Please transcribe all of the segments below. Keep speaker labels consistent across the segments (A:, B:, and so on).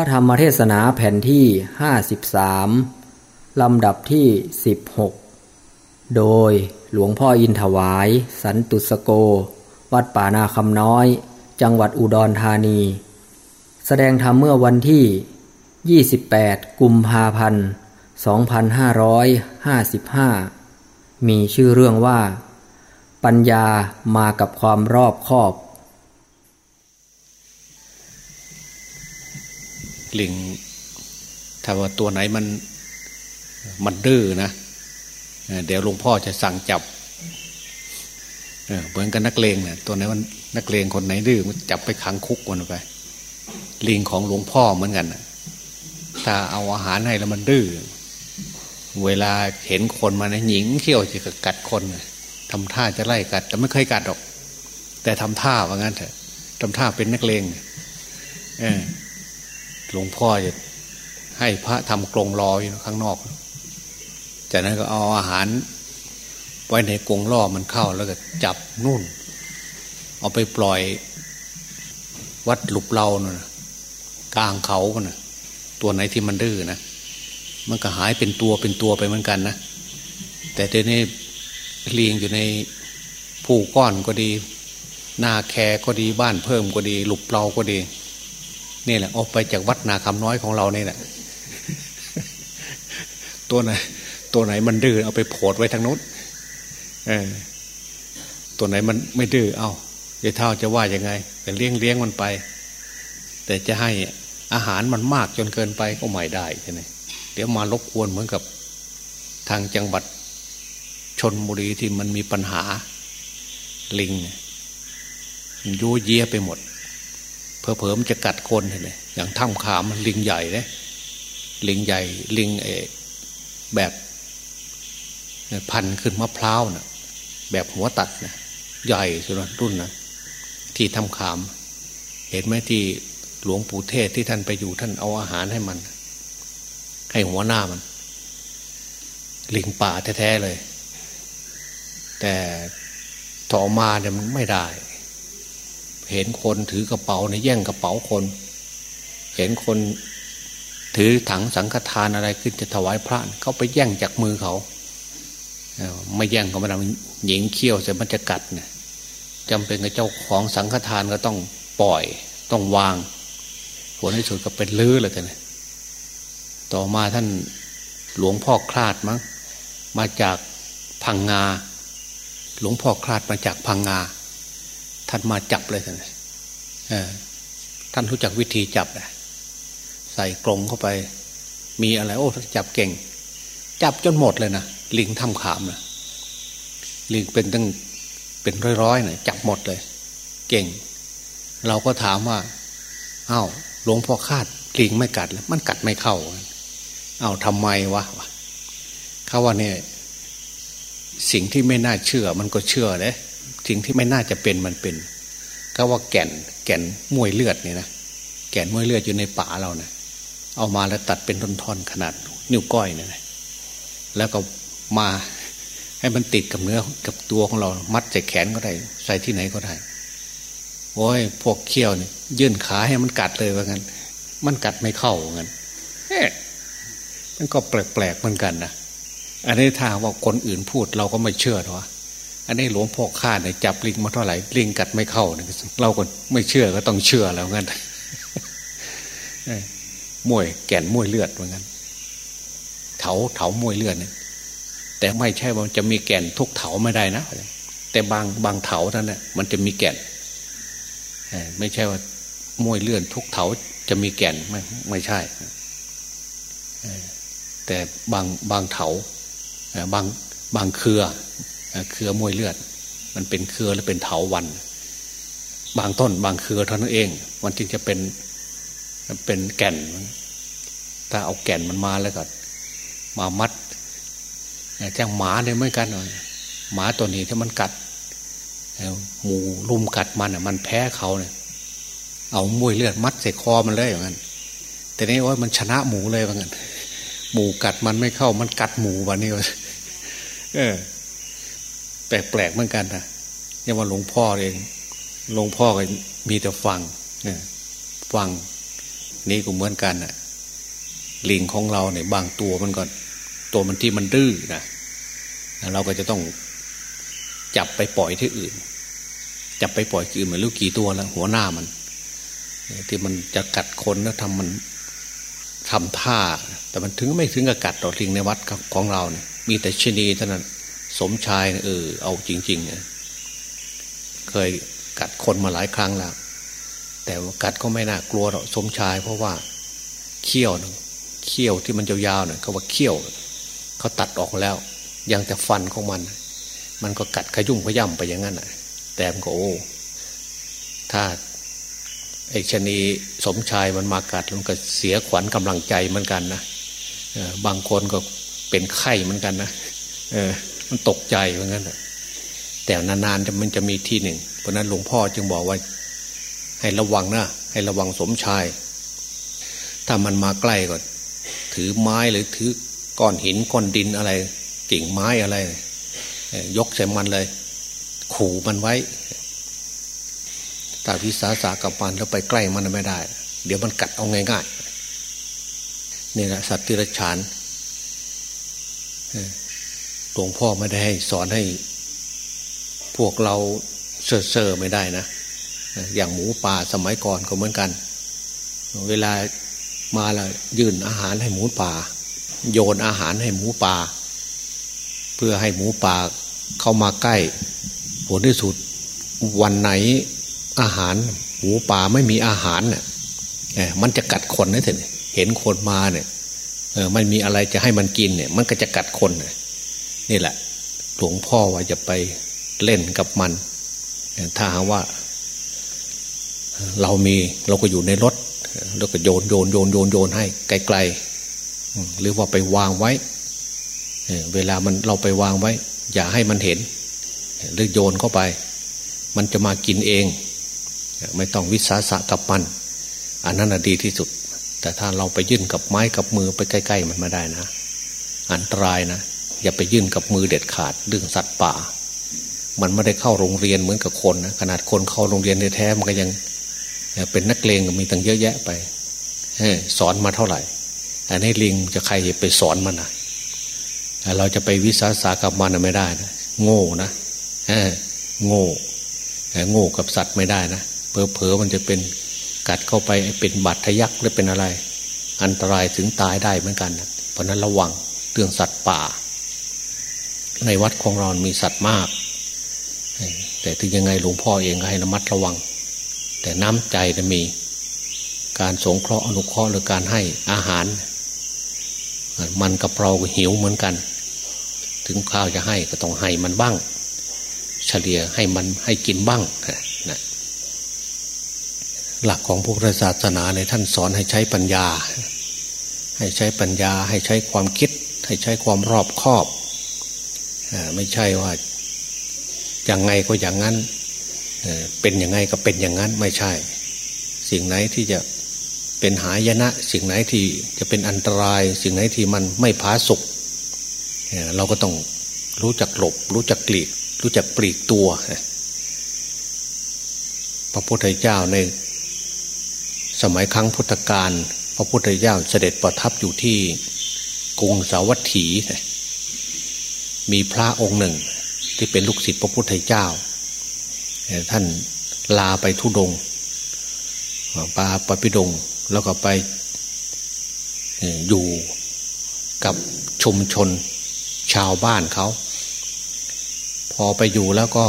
A: ระธรรมเทศนาแผ่นที่ 53 ลำดับที่ 16 โดยหลวงพ่ออินถวาย สันตุสโก วัดป่านาคำน้อย จังหวัดอุดรธานี แสดงธรรมเมื่อวันที่ 28 กุมภาพันธ์ 2555 มีชื่อเรื่องว่า ปัญญามากับความรอบคอบ
B: ลิงถ้าว่าตัวไหนมันมันดื้อนะเดี๋ยวหลวงพ่อจะสั่งจับเหมือนกับนักเลงเนี่ยตัวไหนมันนักเลงคนไหนดื้อมันจับไปขังคุกมันไป ลิงของหลวงพ่อเหมือนกันถ้าเอาอาหารให้แล้วมันดื้อเวลาเห็นคนมานะหญิงเขี้ยวจะกัดคนทำท่าจะไล่กัด แต่ไม่เคยกัดหรอก แต่ทำท่าว่างั้นเถอะทำท่าเป็นนักเลงเออ หลวงพ่อจะให้พระทำกรงรออยู่ข้างนอก จากนั้นก็เอาอาหาร ไว้ในกรงล่อมันเข้าแล้วก็จับนุ่น เอาไปปล่อยวัดหลุบเรานะ่ะกลางเขานะ่ะ ตัวไหนที่มันดื้อนะมันก็หายเป็นตัวเป็นตัวไปเหมือนกันนะแต่เดี๋ยวนี้เลียงอยู่ในผู้ก้อนก็ดีนาแคก็ดีบ้านเพิ่มก็ดี หลุบเราก็ดี นี่แหละออกไปจากวัดนาคำน้อยของเราเนี่ยแหละตัวไหนตัวไหนมันดื้อเอาไปโผดไว้ทางนู้นเออตัวไหนมันไม่ดื้อเอาเดี๋ยเท่าจะว่ายังไงแต่เลี้ยงเลี้ยงมันไป แต่จะให้อาหารมันมากจนเกินไปก็ไม่ได้ใช่ไหมเดี๋ยวมาลบกวนเหมือนกับทางจังหวัดชนบุรีที่มันมีปัญหาลิงยูเยียไปหมด เพอเพอมันจะกัดคนเห็นไหมอย่างถ้ำขามลิงใหญ่เลยลิงใหญ่ลิงเอแบบพันขึ้นมะพร้าวนะ่ะ แบบหัวตัดนะใหญ่สุดรุ่นนะที่ทำขาม เห็นไหมที่หลวงปู่เทศที่ท่านไปอยู่ท่านเอาอาหารให้มัน ให้หัวหน้ามัน ลิงป่าแท้ๆเลย แต่ต่อมาเนี่ยมันไม่ได้ เห็นคนถือกระเป๋าในแย่งกระเป๋าคน เห็นคนถือถังสังฆทานอะไรขึ้นจะถวายพระเขาไปแย่งจากมือเขาไม่แย่งเขาไม่ทำหญิงเขี้ยวเสร็จมันจะกัดเนี่ยจำเป็นกับเจ้าของสังฆทานก็ต้องปล่อยต้องวางผลที่สุดก็เป็นลื้อเลยกันต่อมาท่านหลวงพ่อคลาดมั้งมาจากพังงา หลวงพ่อคลาดมาจากพังงา ท่านมาจับเลยท่านท่านรู้จักวิธีจับนะใส่กรงเข้าไป มีอะไร โอ้จับเก่ง จับจนหมดเลยนะลิงทำขามนะลิงเป็นตั้งเป็นร้อยๆนะจับหมดเลย เก่ง เราก็ถามว่าอา้าวหลวงพ่อคาดลิงไม่กัดแล้วมันกัดไม่เข้าเอา้าทำไมวะเขาว่าเนี่ยสิ่งที่ไม่น่าเชื่อ มันก็เชื่อเลย สิ่งที่ไม่น่าจะเป็นมันเป็น ก็ว่าแก่นแก่นมวยเลือดนี่นะแก่นมวยเลือดอยู่ในป่าเรานะเอามาแล้วตัดเป็นท่อนๆขนาดนิ้วก้อยเนี่ยนะแล้วก็มาให้มันติดกับเนื้อกับตัวของเรา มัดใส่แขนก็ได้ ใส่ที่ไหนก็ได้โอ้ยพวกเขี้ยวเนี่ยยื่นขาให้มันกัดเลยว่างั้น มันกัดไม่เข้าว่างั้นมันก็แปลกๆเหมือนกันนะอันนี้ถ้าว่าคนอื่นพูดเราก็ไม่เชื่อหรอ อันนี้หลวงพ่อข้าเนี่ยจับลิงมาเท่าไหร่ลิงกัดไม่เข้าเนี่ยเราก็ไม่เชื่อก็ต้องเชื่อแล้วงั้นมวยแก่นมวยเลือดเหมือนกันเถาเถามวยเลือดเนี่ยแต่ไม่ใช่ว่าจะมีแก่นทุกเถาไม่ได้นะแต่บางบางเถาท่านเนี่ยมันจะมีแก่นไม่ใช่ว่ามวยเลื่อนทุกเถาจะมีแก่นไม่ไม่ใช่แต่บางบางเถาบางบางเครือ เครือมวยเลือด มันเป็นเครือและเป็นเถาวัน บางต้นบางเครือเท่านั้นเอง มันจึงจะเป็นเป็นแก่น ถ้าเอาแก่นมันมาแล้วก็มามัดแจ้งหมาเนี่ยไม่กันหน่อยหมาตัวนี้ถ้ามันกัดหมูลุมกัดมันอะ มันแพ้เขาเนี่ย เอามวยเลือดมัดใส่คอมันเลยอย่างนั้นแต่นี้ว่ามันชนะหมูเลยว่างั้นหมูกัดมันไม่เข้า มันกัดหมูวันนี้เออ แปลกๆเหมือนกันนะยังว่าหลวงพ่อเองหลวงพ่อก็มีแต่ฟังเนี่ยฟังนี่ก็เหมือนกันน่ะลิงของเราเนี่ยบางตัวมันก็ตัวมันที่มันดื้อนะเราก็จะต้องจับไปปล่อยที่อื่น จับไปปล่อยที่อื่นเหมือนลูกกี่ตัวแล้วหัวหน้ามันที่มันจะกัดคนแล้วทำมันทำท่า แต่มันถึงไม่ถึงกับกัดต่อลิงในวัดของเราเนี่ยมีแต่ชนีเท่านั้น สมชายเออเอาจริงๆเนี่ยเคยกัดคนมาหลายครั้งแล้วแต่กัดก็ไม่น่ากลัวหรอกสมชาย เพราะว่าเขี้ยวเขี้ยวที่มันยาวๆเนี่ยเขาว่าเขี้ยวเขาตัดออกแล้ว ยังแต่ฟันของมัน มันก็กัดขยุ่มขย่ำไปอย่างนั้นอะแต่มันก็โอ้ถ้าไอ้ชนีสมชายมันมากัดมันก็เสียขวัญกำลังใจเหมือนกันนะบางคนก็เป็นไข้เหมือนกันนะเออ มันตกใจเหมือนกันแต่นานๆมันจะมีที่หนึ่ง เพราะนั้นหลวงพ่อจึงบอกว่า ให้ระวังนะให้ระวังสมชาย ถ้ามันมาใกล้ก็ถือไม้หรือถือก้อนหินก้อนดินอะไร กิ่งไม้อะไร ยกใส่มันเลย ขู่มันไว้ถ้าวิสาสะกับมันแล้วไปใกล้มันไม่ได้ เดี๋ยวมันกัดเอาง่ายๆนี่แหละสัตว์ที่รฉาน หลวงพ่อไม่ได้ให้สอนให้ พวกเราเซ่อเซ่อไม่ได้นะ อย่างหมูป่าสมัยก่อนก็เหมือนกัน เวลามาแล้วยื่นอาหารให้หมูป่า โยนอาหารให้หมูป่า เพื่อให้หมูป่าเข้ามาใกล้ ผลที่สุดวันไหนอาหารหมูป่าไม่มีอาหารเนี่ยมันจะกัดคนนะเถอะเห็นคนมาเนี่ยเออมันมีอะไรจะให้มันกินเนี่ย มันก็จะกัดคนนี่ นี่แหละ หลวงพ่อว่าจะไปเล่นกับมัน ถ้าหาว่า เรามีเราก็อยู่ในรถ แล้วก็โยนโยนโยนโยนโยนให้ไกลๆหรือว่าไปวางไว้ เวลามันเราไปวางไว้ อย่าให้มันเห็น หรือโยนเข้าไป มันจะมากินเอง ไม่ต้องวิสาสะกับมัน อันนั้นดีที่สุด แต่ถ้าเราไปยื่นกับไม้กับมือไปใกล้ ๆ มันไม่ได้นะ อันตรายนะ อย่าไปยื่นกับมือเด็ดขาดเรื่องสัตว์ป่า มันไม่ได้เข้าโรงเรียนเหมือนกับคนนะขนาดคนเข้าโรงเรียนแท้ๆมันก็ยังเป็นนักเลงมีตั้งเยอะแยะไปสอนมาเท่าไหร่อันนี้ลิงจะใครไปสอนมันนะเราจะไปวิสาสะกับมันไม่ได้นะโง่นะโง่โง่กับสัตว์ไม่ได้นะเพอเพอมันจะเป็นกัดเข้าไปเป็นบาดทะยักหรือเป็นอะไร อันตรายถึงตายได้เหมือนกันนะเพราะนั้นระวังเรื่องสัตว์ป่า ในวัดของเรา มีสัตว์มาก แต่ถึงยังไงหลวงพ่อเองก็ให้ระมัดระวัง แต่น้ำใจจะมี การสงเคราะห์อนุเคราะห์หรือการให้อาหาร มันกับเราหิวเหมือนกัน ถึงข้าวจะให้ก็ต้องให้มันบ้าง เฉลี่ยให้มันให้กินบ้างนะหลักของพวกศาสนาในท่านสอนให้ใช้ปัญญา ให้ใช้ปัญญา ให้ใช้ความคิด ให้ใช้ความรอบคอบ ไม่ใช่ว่าอย่างไงก็อย่างนั้นเป็นอยังไงก็เป็นอย่างนั้นไม่ใช่ สิ่งไหนที่จะเป็นหายนะ สิ่งไหนที่จะเป็นอันตราย สิ่งไหนที่มันไม่พาสุกเราก็ต้องรู้จักหลบ รู้จักกลีก รู้จักปลีกตัว พระพุทธเจ้าในสมัยครั้งพุทธกาลพระพุทธเจ้าเสด็จประทับอยู่ที่กรุงสาวัตถี มีพระองค์หนึ่ง ที่เป็นลูกศิษย์พระพุทธเจ้า ท่านลาไปทุดงปาปปิดง แล้วก็ไปอยู่กับชุมชนชาวบ้านเขา พอไปอยู่แล้วก็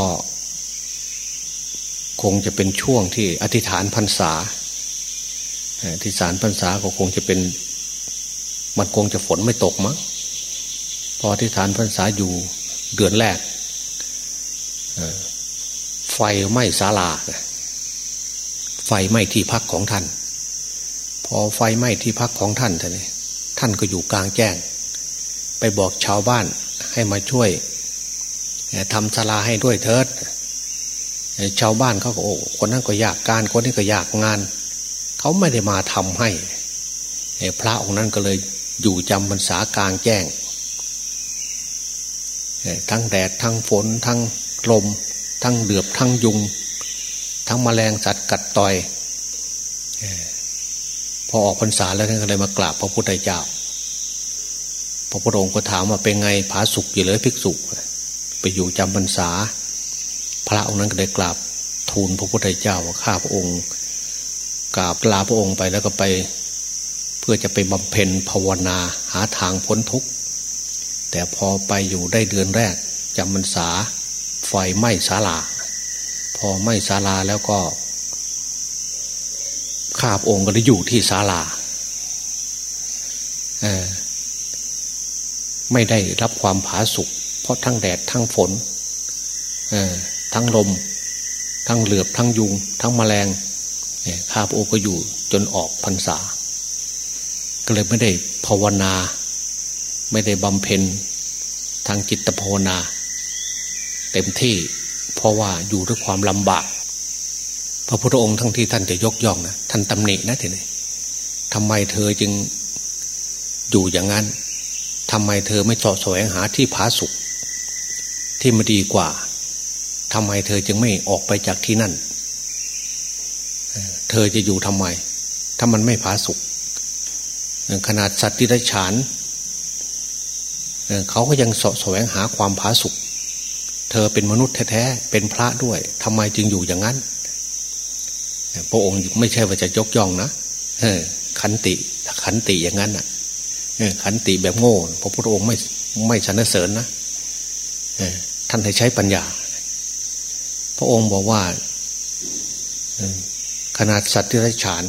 B: คงจะเป็นช่วงที่อธิษฐานพรรษาอธิษฐานพรรษาก็คงจะเป็น มันคงจะฝนไม่ตกมั้ง พออธิษฐานพรรษาอยู่เดือนแรกไฟไหม้ศาลา ไฟไหม้ที่พักของท่าน พอไฟไหม้ที่พักของท่านท่านท่านก็อยู่กลางแจ้ง ไปบอกชาวบ้านให้มาช่วยทำศาลาให้ด้วยเถิดชาวบ้านเขาก็โอ้คนนั้นก็อยากการคนนี้ก็อยากงาน เขาไม่ได้มาทำให้พระองค์นั้นก็เลยอยู่จำพรรษากลางแจ้ง ทั้งแดดทั้งฝน ทั้งลม ทั้งเดือบทั้งยุง ทั้งมแมลงสัตว์กัดต่อยพพอออกพรรษาแล้วท่านก็เลยมากราบพระพุทธเจ้า พระพุทธองค์ก็ถามว่าเป็นไงผาสุกอยู่เลยภิกษุไปอยู่จำพรรษา พระองค์นั้นก็ได้กราบทูลพระพุทธเจ้าว่าข้าพระองค์กราบลาพระองค์ไปแล้วก็ไป เพื่อจะไปบำเพ็ญภาวนาหาทางพ้นทุกข์ แต่พอไปอยู่ได้เดือนแรกจำพรรษาไฟไหม้ศาลา พอไหม้ศาลาแล้วก็ข้าพองค์ก็ได้อยู่ที่ศาลาไม่ได้รับความผาสุกเพราะทั้งแดดทั้งฝนทั้งลม ทั้งเหลือบทั้งยุง ทั้งแมลงข้าพระองค์ก็อยู่จนออกพรรษา ก็เลยไม่ได้ภาวนา ไม่ได้บำเพ็ญทางจิตภาวนา เต็มที่เพราะว่าอยู่ด้วยความลำบาก พระพุทธองค์ทั้งที่ท่านจะยกย่องนะท่านตำหนินะทีนี้ทำไมเธอจึงอยู่อย่างนั้นทำไมเธอไม่เสาะแสวงหาที่ผาสุกที่มาดีกว่าทำไมเธอจึงไม่ออกไปจากที่นั่น เธอจะอยู่ทำไม ถ้ามันไม่ผาสุกขนาดสัตว์ที่ได้ฉาน เขาก็ยังสะแสวงหาความผาสุกเธอเป็นมนุษย์แท้ๆเป็นพระด้วยทำไมจึงอยู่อย่างนั้นพระองค์ไม่ใช่ว่าจะยกย่องนะขันติขันติอย่างนั้นอะขันติแบบโง่พระพุทธองค์ไม่ไม่สรรเสริญนะท่านให้ใช้ปัญญา พระองค์บอกว่าขนาดสัตว์ที่ไร้ฉาน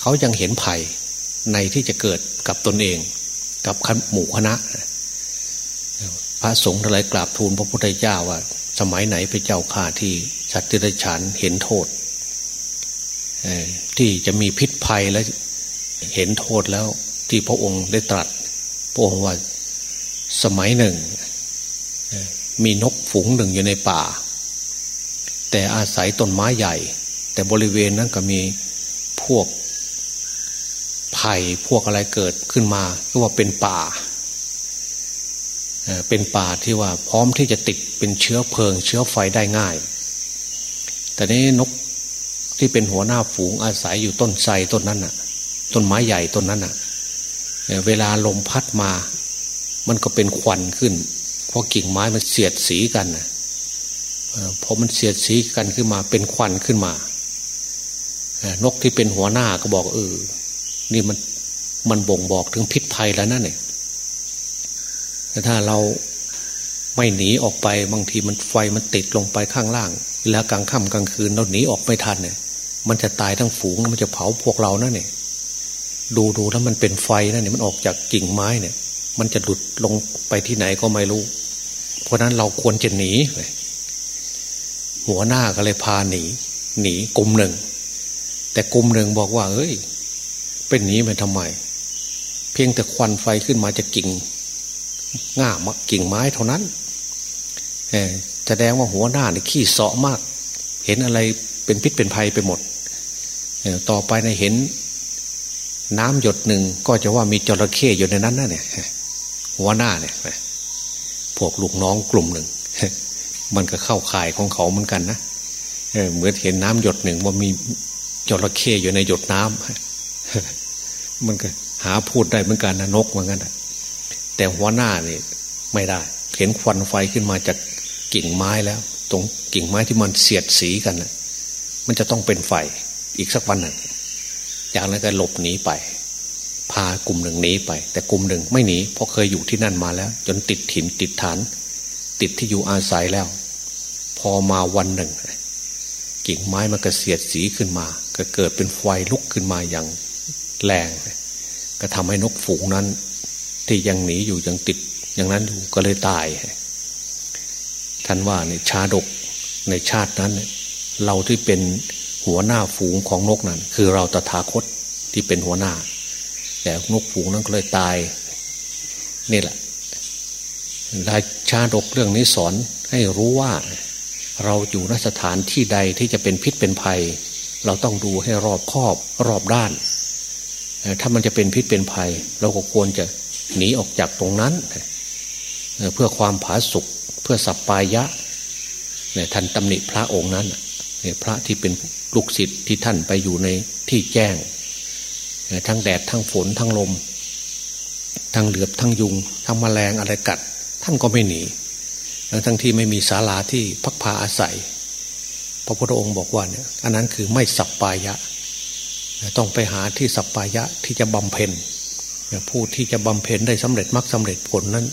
B: เขายังเห็นภัยในที่จะเกิดกับตนเอง กับหมู่คณะ พระสงฆ์ทั้งหลายกราบทูลพระพุทธเจ้าว่า สมัยไหนพระเจ้าข่าที่สัตว์ที่ไรฉานเห็นโทษที่จะมีพิษภัยและเห็นโทษแล้วที่พระองค์ได้ตรัส พระองค์ว่าสมัยหนึ่ง มีนกฝูงหนึ่งอยู่ในป่า แต่อาศัยต้นไม้ใหญ่ แต่บริเวณนั้นก็มีพวกไผ่พวกอะไรเกิดขึ้นมาก็ว่าเป็นป่า เป็นป่าที่ว่าพร้อมที่จะติดเป็นเชื้อเพลิง เชื้อไฟได้ง่าย แต่นี้นกที่เป็นหัวหน้าฝูงอาศัยอยู่ต้นไทรต้นนั้นน่ะ ต้นไม้ใหญ่ต้นนั้นน่ะเวลาลมพัดมา มันก็เป็นควันขึ้น เพราะกิ่งไม้มันเสียดสีกันนะพอมันเสียดสีกันขึ้นมาเป็นควันขึ้นมานกที่เป็นหัวหน้าก็บอกเออ นี่มันมันบ่งบอกถึงพิษภัยแล้วนั่นเนี่ย แต่ถ้าเราไม่หนีออกไปบางทีมันไฟมันติดลงไปข้างล่าง แล้วกลางค่ำกลางคืนเราหนีออกไม่ทันเนี่ย มันจะตายทั้งฝูงมันจะเผาพวกเรานั่นเนี่ยดูดูแล้วมันเป็นไฟนะเนี่ยมันออกจากกิ่งไม้เนี่ย มันจะหลุดลงไปที่ไหนก็ไม่รู้ เพราะนั้นเราควรจะหนีหัวหน้าก็เลยพาหนี หนีกลุ่มหนึ่ง แต่กลุ่มหนึ่งบอกว่าเอ้ย เป็นหนีไปทำไม เพียงแต่ควันไฟขึ้นมาจะกิ่ง ง่ามกิ่งไม้เท่านั้นแสดงว่าหัวหน้าเนี่ยขี้เสาะมาก เห็นอะไรเป็นพิษเป็นภัยไปหมด ต่อไปในเห็น น้ำหยดหนึ่งก็จะว่ามีจระเข้อยู่ในนั้นนะเนี่ยหัวหน้าเนี่ยพวกลูกน้องกลุ่มหนึ่งมันก็เข้าข่ายของเขาเหมือนกันนะเหมือนเห็นน้ำหยดหนึ่งว่ามีจระเข้อยู่ในหยดน้ำมันก็หาพูดได้เหมือนกันนะนกเหมือนกัน แต่หัวหน้านี่ไม่ได้ เห็นควันไฟขึ้นมาจากกิ่งไม้แล้ว ตรงกิ่งไม้ที่มันเสียดสีกันนะมันจะต้องเป็นไฟอีกสักวันหนึ่งจากนั้นก็หลบหนีไป พากลุ่มหนึ่งหนีไป แต่กลุ่มหนึ่งไม่หนีเพราะเคยอยู่ที่นั่นมาแล้ว จนติดถิ่นติดฐาน ติดที่อยู่อาศัยแล้ว พอมาวันหนึ่ง กิ่งไม้มันก็เสียดสีขึ้นมา ก็เกิดเป็นไฟลุกขึ้นมาอย่างแรงก็ทำให้นกฝูงนั้น ที่ยังหนีอยู่ยังติดอย่างนั้นอยู่ก็เลยตายท่านว่าในชาดกในชาตินั้น เราที่เป็นหัวหน้าฝูงของนกนั่นคือเราตถาคตที่เป็นหัวหน้า แต่นกฝูงนั้นก็เลยตาย นี่แหละราชาดกเรื่องนี้สอนให้รู้ว่า เราอยู่นสถานที่ใดที่จะเป็นพิษเป็นภัย เราต้องดูให้รอบคอบรอบด้าน ถ้ามันจะเป็นพิษเป็นภัย เราก็ควรจะ หนีออกจากตรงนั้น เพื่อความผาสุกเพื่อสัปปายะเนี่ยท่านตำหนิพระองค์นั้นเนี่ยพระที่เป็นลูกศิษย์ที่ท่านไปอยู่ในที่แจ้ง ทั้งแดดทั้งฝนทั้งลม ทั้งเหลือบทั้งยุง ทั้งแมลงอะไรกัด ท่านก็ไม่หนีทั้งทั้งที่ไม่มีศาลาที่พักพาอาศัย พระพุทธองค์บอกว่าเนี่ยอันนั้นคือไม่สัปปายะ ต้องไปหาที่สัปปายะที่จะบำเพ็ญ ผู้ที่จะบำเพ็ญได้สำเร็จมรรคสาเร็จผลนั้น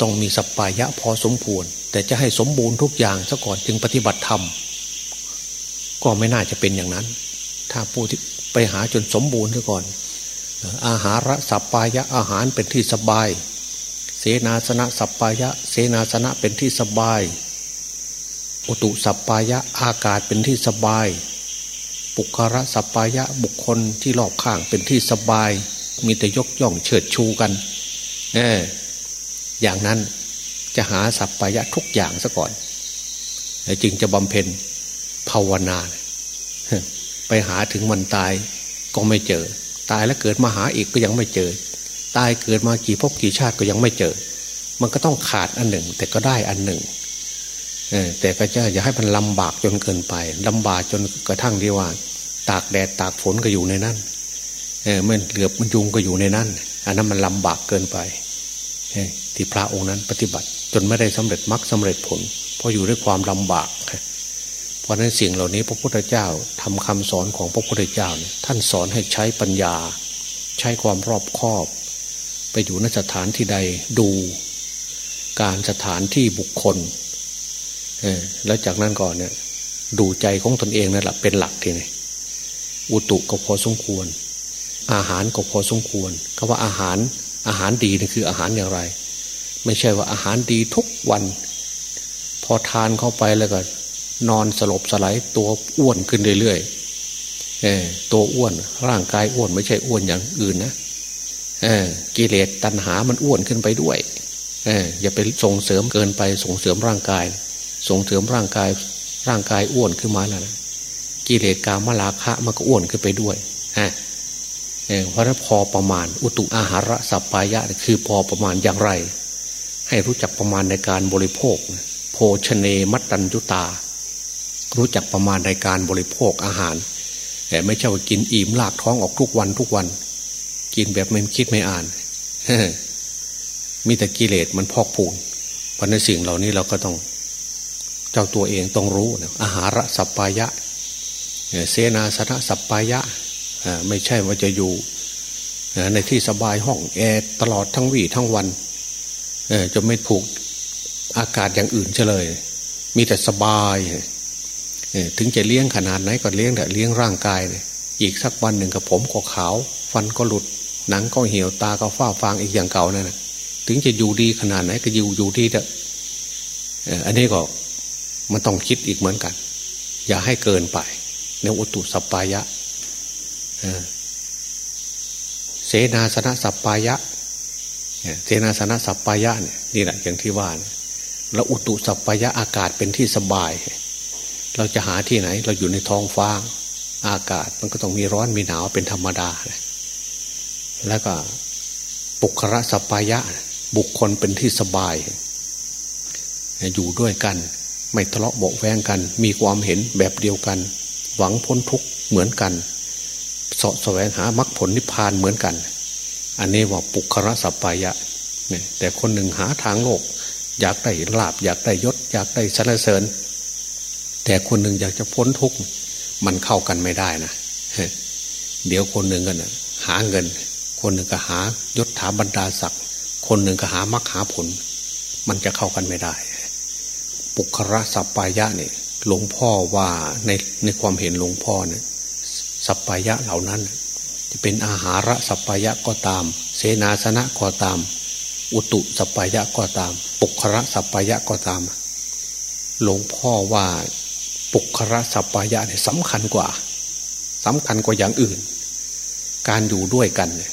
B: ต้องมีสัปปายะพอสมควร แต่จะให้สมบูรณ์ทุกอย่างซะก่อนจึงปฏิบัติธรรม ก็ไม่น่าจะเป็นอย่างนั้น ถ้าผู้ที่ไปหาจนสมบูรณ์ซะก่อน อาหารสัปปายะอาหารเป็นที่สบาย เสนาสนะสัปปายะ เสนาสนะเป็นที่สบาย อุตุสัปปายะอากาศเป็นที่สบาย ปุคระสัปปายะบุคคลที่รอบข้างเป็นที่สบาย มีแต่ยกย่องเฉิดชูกัน เออ อย่างนั้นจะหาสัพพยะทุกอย่างซะก่อนจึงจะบำเพ็ญภาวนา ไปหาถึงวันตายก็ไม่เจอ ตายแล้วเกิดมาหาอีกก็ยังไม่เจอ ตายเกิดมากี่ภพกี่ชาติก็ยังไม่เจอ มันก็ต้องขาดอันหนึ่ง แต่ก็ได้อันหนึ่งแต่ก็จะอย่าให้มันลำบากจนเกินไปลำบากจนกระทั่งที่ว่า ตากแดดตากฝนก็อยู่ในนั้น เออมันเหลือบมันยุงก็อยู่ในนั้น อันนั้นมันลำบากเกินไปที่พระองค์นั้นปฏิบัติ จนไม่ได้สำเร็จมรรคสาเร็จผล เพราะอยู่ด้วยความลำบาก เพราะนั้นสิ่งเหล่านี้พระพุทธเจ้าทำคำสอนของพระพุทธเจ้าเนี่ยท่านสอนให้ใช้ปัญญา ใช้ความรอบคอบ ไปอยู่นสถานที่ใดดู การสถานที่บุคคลแล้วจากนั้นก่อนเนี่ย ดูใจของตนเองนั่นแหละเป็นหลักทีนี้อุตุก็พอสมควร อาหารก็พอสมควรคำว่าอาหารอาหารดีนี่คืออาหารอย่างไร ไม่ใช่ว่าอาหารดีทุกวัน พอทานเข้าไปแล้วก็นอนสลบสลายตัวอ้วนขึ้นเรื่อยๆเออตัวอ้วน ร่างกายอ้วนไม่ใช่อ้วนอย่างอื่นนะเออกิเลสตัณหามันอ้วนขึ้นไปด้วยเอออย่าไปส่งเสริมเกินไปส่งเสริมร่างกาย ส่งเสริมร่างกายร่างกายอ้วนขึ้นมาแล้วนะกิเลสกามลาคะมันก็อ้วนขึ้นไปด้วยฮะ เพราะนั้นพอประมาณ อุตุอาหารสัพพายะคือพอประมาณอย่างไร ให้รู้จักประมาณในการบริโภค โภชเนมัตตัญยุตา รู้จักประมาณในการบริโภคอาหาร แต่ไม่ใช่ว่ากินอิ่มลากท้องออกทุกวันทุกวัน กินแบบไม่คิดไม่อ่านมีแต่กิเลสมันพอกพูนเพราะในสิ่งเหล่านี้เราก็ต้อง เจ้าตัวเองต้องรู้อาหารสัพพายะเสนาสนะสัพพายะ ไม่ใช่ว่าจะอยู่ในที่สบายห้องแอร์ตลอดทั้งวี่ทั้งวันจะไม่ผูกอากาศอย่างอื่นเฉลย มีแต่สบายถึงจะเลี้ยงขนาดไหนก็เลี้ยงแต่เลี้ยงร่างกายอีกสักวันหนึ่งกับผมก็ขาว ฟันก็หลุด หนังก็เหี่ยวตาก็ฝ้าฟางอีกอย่างเก่านั่นนะถึงจะอยู่ดีขนาดไหนก็อยู่อยู่ดีแต่อันนี้ก็มันต้องคิดอีกเหมือนกัน อย่าให้เกินไป ในอุตุสปายะ เสนาสนะสัปปายะเสนาสนะสัปปายะเนี่ยนี่แหละอย่างที่ว่าแล้วอุตุสัปปายะอากาศเป็นที่สบาย เราจะหาที่ไหน เราอยู่ในท้องฟ้า อากาศมันก็ต้องมีร้อนมีหนาวเป็นธรรมดา แล้วก็ปุคระสัปปายะ บุคคลเป็นที่สบาย อยู่ด้วยกัน ไม่ทะเลาะเบาแวงกัน มีความเห็นแบบเดียวกัน หวังพ้นทุกข์เหมือนกัน สาะแสวงหามรรคผลนิพพานเหมือนกัน อันนี้ว่าปุคระสัพพายะเนี่ยแต่คนหนึ่งหาทางโลก อยากได้ลาบอยากได้ยศ อยากได้สรรเสริญ แต่คนหนึ่งอยากจะพ้นทุกข์มันเข้ากันไม่ได้นะเดี๋ยวคนหนึ่งกันหาเงิน คนหนึ่งก็หายศถาบรรดาศักดิ์คนหนึ่งก็หามรรคหาผล มันจะเข้ากันไม่ได้ ปุคระสัพพายะเนี่ยหลวงพ่อว่าในในความเห็นหลวงพ่อเนี่ย สัปปายะเหล่านั้นจะเป็นอาหาระสัปปายะก็ตาม เสนาสนะก็ตาม อุตุสัปปายะก็ตาม ปุคระสัปปายะก็ตาม หลวงพ่อว่าปุคระสัปปายะเนี่ยสำคัญกว่าสำคัญกว่าอย่างอื่น การอยู่ด้วยกันเนี่ย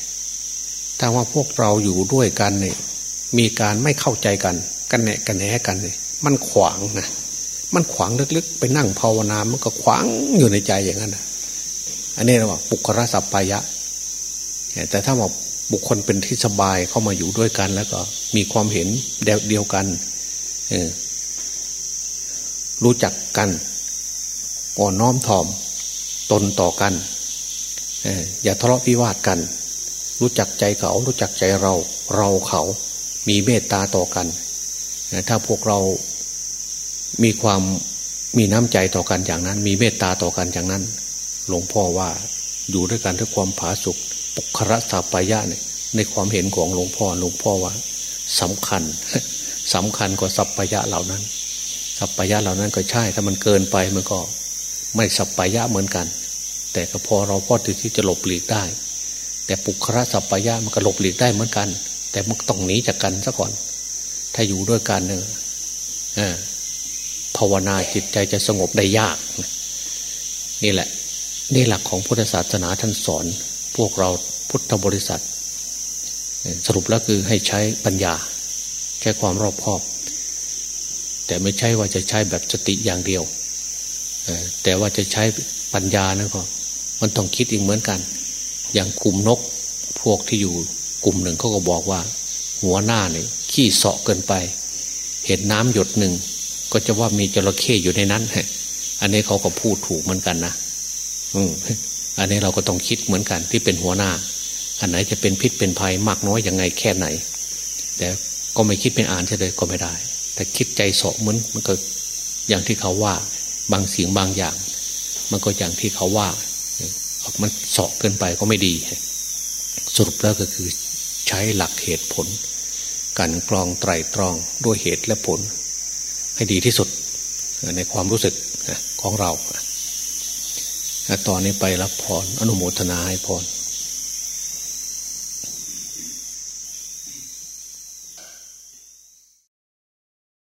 B: ถ้าว่าพวกเราอยู่ด้วยกันเนี่ยมีการไม่เข้าใจกัน กันแหนกันแหนกันเนี่ยมันขวางนะมันขวางลึกๆ ไปนั่งภาวนา มันก็ขวางอยู่ในใจอย่างนั้นนะ อันนี้เราบอกปุคระสัพพายะ แต่ถ้าบอกบุคคลเป็นที่สบายเข้ามาอยู่ด้วยกัน แล้วก็มีความเห็นเดียวกันรู้จักกันอ่อนน้อมถ่อมตนต่อกันอย่าทะเลาะวิวาทกัน รู้จักใจเขา รู้จักใจเรา เราเขา มีเมตตาต่อกัน ถ้าพวกเรามีความมีน้ำใจต่อกันอย่างนั้น มีเมตตาต่อกันอย่างนั้น หลวงพ่อว่าอยู่ด้วยกันด้วยความผาสุกปุคระสาปายะเนี่ยในความเห็นของหลวงพ่อหลวงพ่อว่าสำคัญสำคัญกว่าสัพพยะเหล่านั้น สัพพยะเหล่านั้นก็ใช่ ถ้ามันเกินไปมันก็ ไม่สัพพยะเหมือนกัน แต่ก็พอเราพอที่จะหลบหลีกได้ แต่ปุคระสัพพยะมันก็หลบหลีกได้เหมือนกัน แต่มันต้องหนีจากกันซะก่อน ถ้าอยู่ด้วยกันเนี่ยภาวนาจิตใจจะสงบได้ยาก นี่แหละ นี่หลักของพุทธศาสนาท่านสอน พวกเราพุทธบริษัท สรุปแล้วคือให้ใช้ปัญญา ใช้ความรอบคอบ แต่ไม่ใช่ว่าจะใช้แบบสติอย่างเดียว แต่ว่าจะใช้ปัญญานะก็มันต้องคิดอีกเหมือนกัน อย่างกลุ่มนกพวกที่อยู่กลุ่มหนึ่งเขาก็บอกว่า หัวหน้าเนี่ยขี้เสาะเกินไป เห็นน้ำหยดหนึ่งก็จะว่ามีจระเข้อยู่ในนั้นอันนี้เขาก็พูดถูกเหมือนกันนะ อันนี้เราก็ต้องคิดเหมือนกันที่เป็นหัวหน้า อันไหนจะเป็นพิษเป็นภัยมากน้อยยังไงแค่ไหน แต่ก็ไม่คิดเป็นอ่านเฉยก็ไม่ได้ แต่คิดใจสอบเหมือนมันก็อย่างที่เขาว่าบางเสียงบางอย่าง มันก็อย่างที่เขาว่า มันสอบเกินไปก็ไม่ดี สรุปแล้วก็คือใช้หลักเหตุผล การกรองไตรตรองด้วยเหตุและผล ให้ดีที่สุดในความรู้สึกของเรา ตอนนี้ไปรับพรออนุโมทนาให้พร